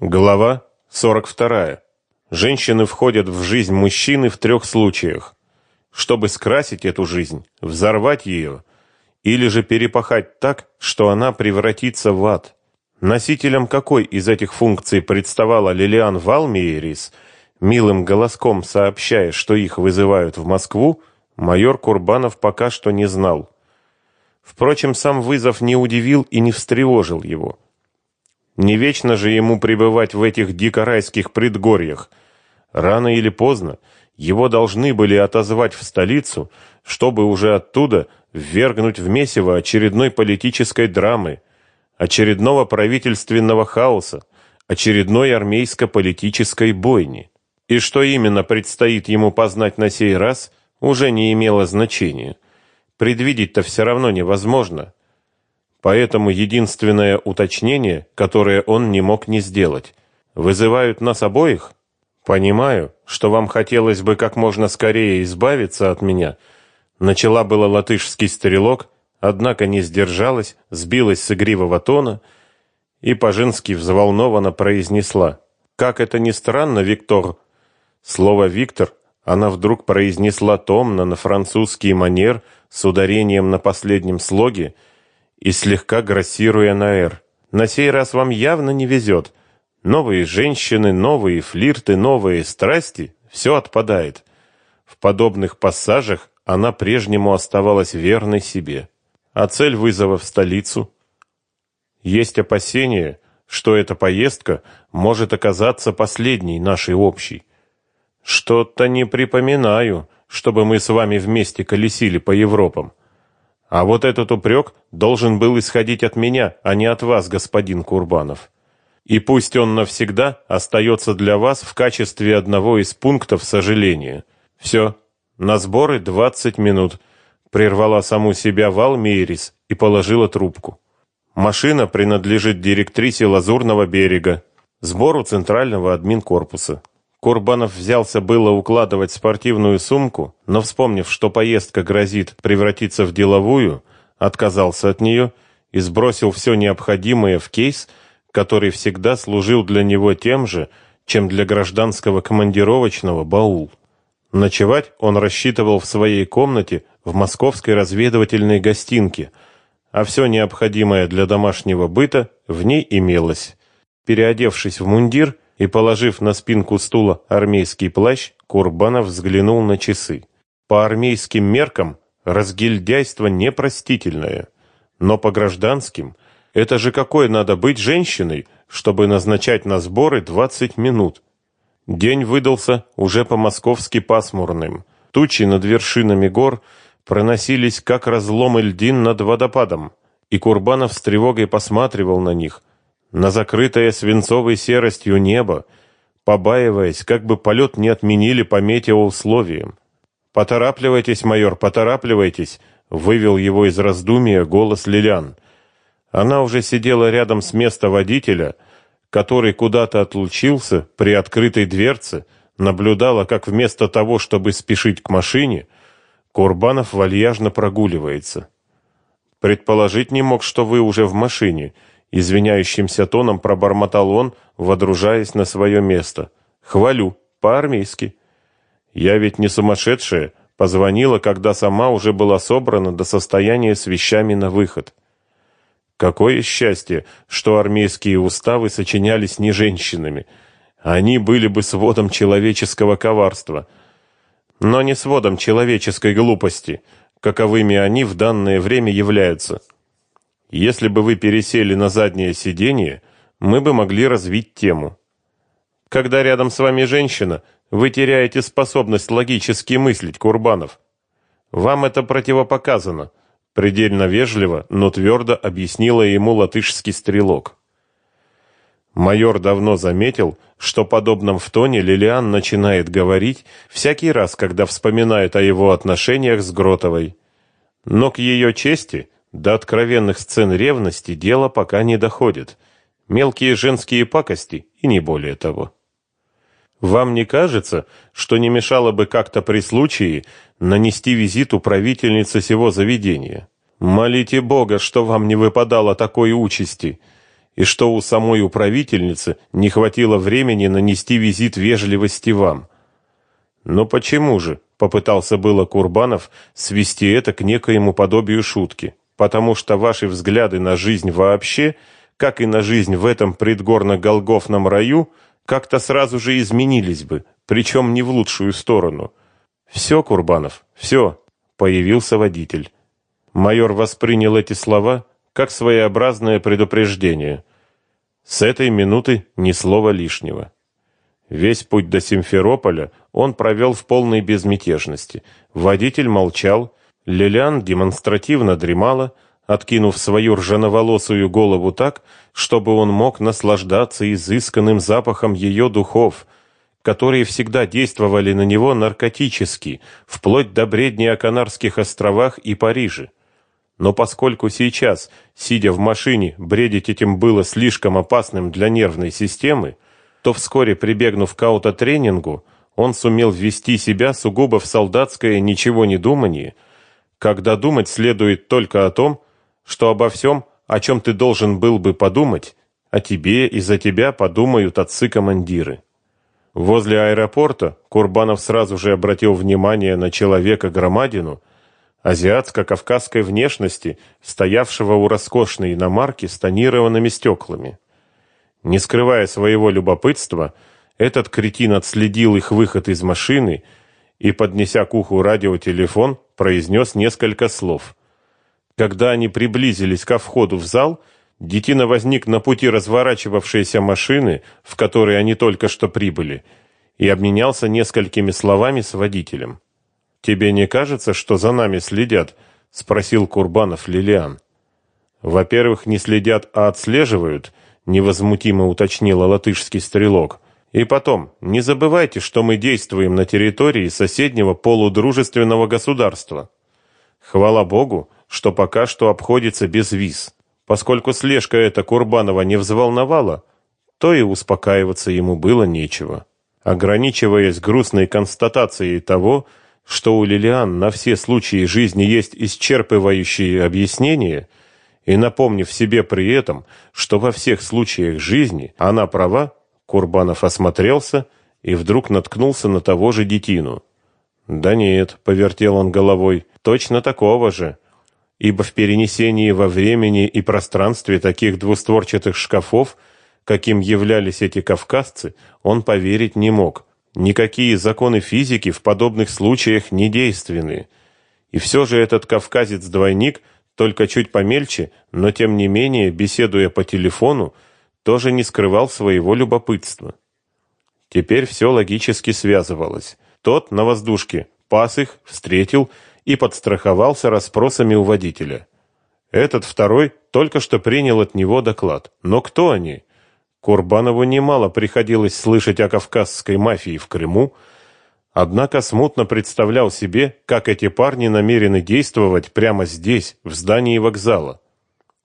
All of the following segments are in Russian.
Глава 42. Женщины входят в жизнь мужчины в трех случаях. Чтобы скрасить эту жизнь, взорвать ее, или же перепахать так, что она превратится в ад. Носителем какой из этих функций представала Лилиан Валмиерис, милым голоском сообщая, что их вызывают в Москву, майор Курбанов пока что не знал. Впрочем, сам вызов не удивил и не встревожил его. Не вечно же ему пребывать в этих дикорайских предгорьях. Рано или поздно его должны были отозвать в столицу, чтобы уже оттуда ввергнуть в месиво очередной политической драмы, очередного правительственного хаоса, очередной армейско-политической бойни. И что именно предстоит ему познать на сей раз, уже не имело значения. Предвидеть-то все равно невозможно. Поэтому единственное уточнение, которое он не мог не сделать, вызывают нас обоих? Понимаю, что вам хотелось бы как можно скорее избавиться от меня. Начала было латышский стрелок, однако не сдержалась, сбилась с игривого тона и по-женски взволнованно произнесла: "Как это ни странно, Виктор". Слово Виктор она вдруг произнесла томно на французский манер с ударением на последнем слоге и слегка грассируя на «р». «На сей раз вам явно не везет. Новые женщины, новые флирты, новые страсти — все отпадает. В подобных пассажах она прежнему оставалась верной себе. А цель вызова в столицу? Есть опасения, что эта поездка может оказаться последней нашей общей. Что-то не припоминаю, чтобы мы с вами вместе колесили по Европам. А вот этот упрек должен был исходить от меня, а не от вас, господин Курбанов. И пусть он навсегда остается для вас в качестве одного из пунктов сожаления. Все, на сборы 20 минут. Прервала саму себя Валмирис и положила трубку. Машина принадлежит директрисе Лазурного берега, сбору центрального админкорпуса. Курбанов взялся было укладывать спортивную сумку, но вспомнив, что поездка грозит превратиться в деловую, отказался от нее и сбросил все необходимое в кейс, который всегда служил для него тем же, чем для гражданского командировочного баул. Ночевать он рассчитывал в своей комнате в московской разведывательной гостинке, а все необходимое для домашнего быта в ней имелось. Переодевшись в мундир, и, положив на спинку стула армейский плащ, Курбанов взглянул на часы. По армейским меркам разгильдяйство непростительное, но по гражданским это же какой надо быть женщиной, чтобы назначать на сборы 20 минут. День выдался уже по-московски пасмурным. Тучи над вершинами гор проносились как разломы льдин над водопадом, и Курбанов с тревогой посматривал на них, на закрытое свинцовой серостью небо, побаиваясь, как бы полет не отменили по метеоусловиям. «Поторапливайтесь, майор, поторапливайтесь!» — вывел его из раздумия голос Лилиан. Она уже сидела рядом с места водителя, который куда-то отлучился при открытой дверце, наблюдала, как вместо того, чтобы спешить к машине, Курбанов вальяжно прогуливается. «Предположить не мог, что вы уже в машине», извиняющимся тоном пробормотал он, водружаясь на свое место. Хвалю, по-армейски. Я ведь не сумасшедшая, позвонила, когда сама уже была собрана до состояния с вещами на выход. Какое счастье, что армейские уставы сочинялись не женщинами. Они были бы сводом человеческого коварства, но не сводом человеческой глупости, каковыми они в данное время являются. Если бы вы пересели на заднее сиденье, мы бы могли развить тему. Когда рядом с вами женщина, вы теряете способность логически мыслить, Курбанов. Вам это противопоказано, предельно вежливо, но твердо объяснила ему латышский стрелок. Майор давно заметил, что подобном в тоне Лилиан начинает говорить всякий раз, когда вспоминает о его отношениях с Гротовой. Но к ее чести до откровенных сцен ревности дело пока не доходит. Мелкие женские пакости и не более того. Вам не кажется, что не мешало бы как-то при случае нанести визит управительнице сего заведения? Молите Бога, что вам не выпадало такой участи. и что у самой управительницы не хватило времени нанести визит вежливости вам. Но почему же? Попытался было Курбанов свести это к некоему подобию шутки. Потому что ваши взгляды на жизнь вообще, как и на жизнь в этом предгорно-голгофном раю, как-то сразу же изменились бы, причем не в лучшую сторону. Все, Курбанов, все. Появился водитель. Майор воспринял эти слова как своеобразное предупреждение. С этой минуты ни слова лишнего. Весь путь до Симферополя он провел в полной безмятежности. Водитель молчал, Лилиан демонстративно дремала, откинув свою ржановолосую голову так, чтобы он мог наслаждаться изысканным запахом ее духов, которые всегда действовали на него наркотически, вплоть до бредни о Канарских островах и Париже. Но поскольку сейчас, сидя в машине, бредить этим было слишком опасным для нервной системы, то вскоре, прибегнув к аутотренингу, он сумел ввести себя сугубо в солдатское ничего не думание, когда думать следует только о том, что обо всем, о чем ты должен был бы подумать, о тебе и за тебя подумают отцы-командиры. Возле аэропорта Курбанов сразу же обратил внимание на человека-громадину, азиатско-кавказской внешности, стоявшего у роскошной иномарки с тонированными стеклами. Не скрывая своего любопытства, этот кретин отследил их выход из машины и, поднеся к уху радиотелефон, произнес несколько слов. Когда они приблизились ко входу в зал, детина возник на пути разворачивавшейся машины, в которой они только что прибыли, и обменялся несколькими словами с водителем. Тебе не кажется, что за нами следят? спросил Курбанов Лилиан. Во-первых, не следят, а отслеживают, невозмутимо уточнил латышский стрелок. И потом, не забывайте, что мы действуем на территории соседнего полудружественного государства. Хвала Богу, что пока что обходится без виз. Поскольку слежка эта Курбанова не взволновала, то и успокаиваться ему было нечего. Ограничиваясь грустной констатацией того, что у Лилиан на все случаи жизни есть исчерпывающие объяснения, и напомнив себе при этом, что во всех случаях жизни она права, Курбанов осмотрелся и вдруг наткнулся на того же детину. Да нет, повертел он головой, точно такого же. Ибо в перенесении во времени и пространстве таких двустворчатых шкафов, каким являлись эти кавказцы, он поверить не мог. Никакие законы физики в подобных случаях не действенны. И все же этот кавказец-двойник, только чуть помельче, но тем не менее, беседуя по телефону, тоже не скрывал своего любопытства. Теперь все логически связывалось. Тот на воздушке пас их, встретил и подстраховался расспросами у водителя. Этот второй только что принял от него доклад. Но кто они? Курбанову немало приходилось слышать о кавказской мафии в Крыму, однако смутно представлял себе, как эти парни намерены действовать прямо здесь, в здании вокзала.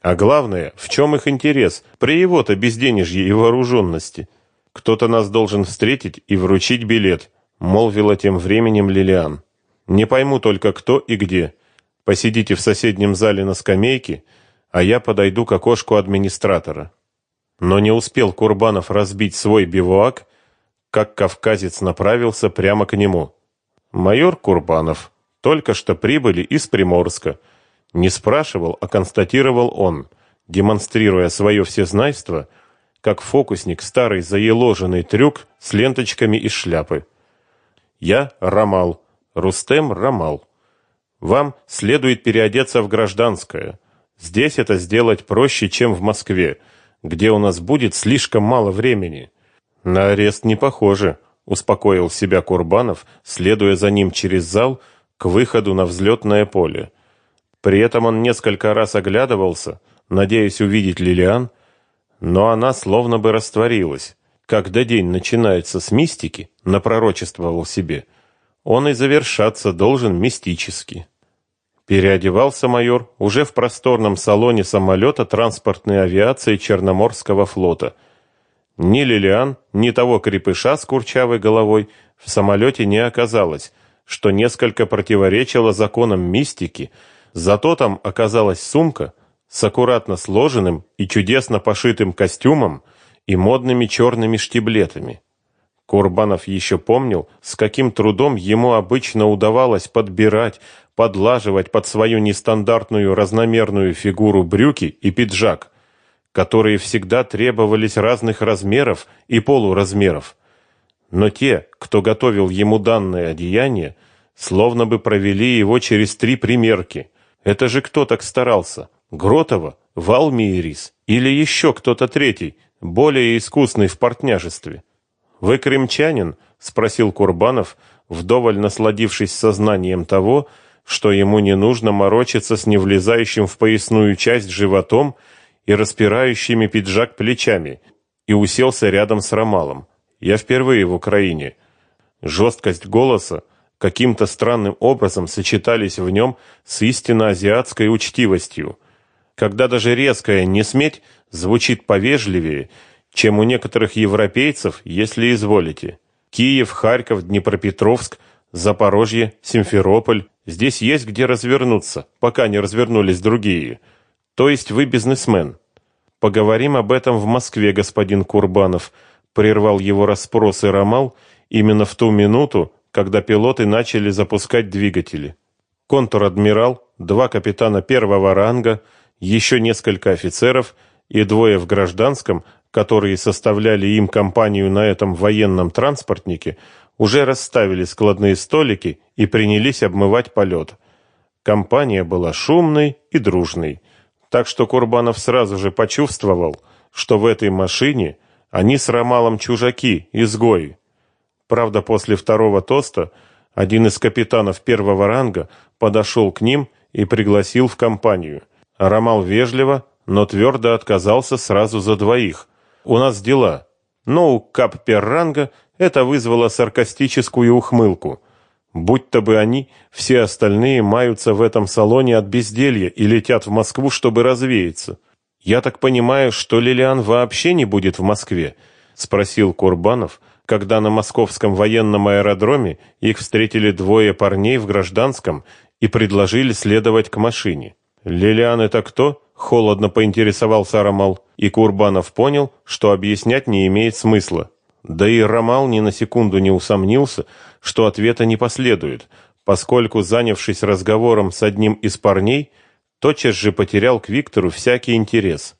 А главное, в чем их интерес при его-то безденежье и вооруженности? Кто-то нас должен встретить и вручить билет, молвила тем временем Лилиан. Не пойму только кто и где. Посидите в соседнем зале на скамейке, а я подойду к окошку администратора. Но не успел Курбанов разбить свой бивуак, как кавказец направился прямо к нему. Майор Курбанов только что прибыли из Приморска. Не спрашивал, а констатировал он, демонстрируя свое всезнайство, как фокусник старый заеложенный трюк с ленточками из шляпы. Я Рамал, Рустем Рамал. Вам следует переодеться в гражданское. Здесь это сделать проще, чем в Москве где у нас будет слишком мало времени. На арест не похоже, успокоил себя Курбанов, следуя за ним через зал к выходу на взлетное поле. При этом он несколько раз оглядывался, надеясь увидеть Лилиан, но она словно бы растворилась. Когда день начинается с мистики, напророчествовал себе, он и завершаться должен мистически. Переодевался майор уже в просторном салоне самолета транспортной авиации Черноморского флота. Ни Лилиан, ни того крепыша с курчавой головой в самолете не оказалось, что несколько противоречило законам мистики, зато там оказалась сумка, с аккуратно сложенным и чудесно пошитым костюмом и модными черными штиблетами. Курбанов еще помнил, с каким трудом ему обычно удавалось подбирать, подлаживать под свою нестандартную разномерную фигуру брюки и пиджак, которые всегда требовались разных размеров и полуразмеров. Но те, кто готовил ему данное одеяние, словно бы провели его через три примерки. Это же кто так старался? Гротова, Валмиерис или еще кто-то третий, более искусный в партняжестве? Вы крымчанин? спросил Курбанов, вдоволь насладившись сознанием того, что ему не нужно морочиться с невлезающим в поясную часть животом и распирающими пиджак плечами, и уселся рядом с Ромалом. Я впервые в Украине. Жесткость голоса каким-то странным образом сочетались в нем с истинно азиатской учтивостью, когда даже резкая «не сметь» звучит повежливее чем у некоторых европейцев, если изволите. Киев, Харьков, Днепропетровск, Запорожье, Симферополь. Здесь есть где развернуться, пока не развернулись другие. То есть вы бизнесмен. Поговорим об этом в Москве, господин Курбанов, прервал его расспросы Ромал именно в ту минуту, когда пилоты начали запускать двигатели. Контр-адмирал, два капитана первого ранга, еще несколько офицеров и двое в гражданском которые составляли им компанию на этом военном транспортнике, уже расставили складные столики и принялись обмывать полет. Компания была шумной и дружной, так что Курбанов сразу же почувствовал, что в этой машине они с Ромалом чужаки, изгои. Правда, после второго тоста один из капитанов первого ранга подошел к ним и пригласил в компанию. Ромал вежливо, но твердо отказался сразу за двоих, у нас дела. Но у Капперранга это вызвало саркастическую ухмылку. Будь-то бы они, все остальные маются в этом салоне от безделья и летят в Москву, чтобы развеяться. Я так понимаю, что Лилиан вообще не будет в Москве, спросил Курбанов, когда на московском военном аэродроме их встретили двое парней в гражданском и предложили следовать к машине. Лилиан это кто? Холодно поинтересовался Ромал, и Курбанов понял, что объяснять не имеет смысла. Да и Ромал ни на секунду не усомнился, что ответа не последует, поскольку, занявшись разговором с одним из парней, тотчас же потерял к Виктору всякий интерес.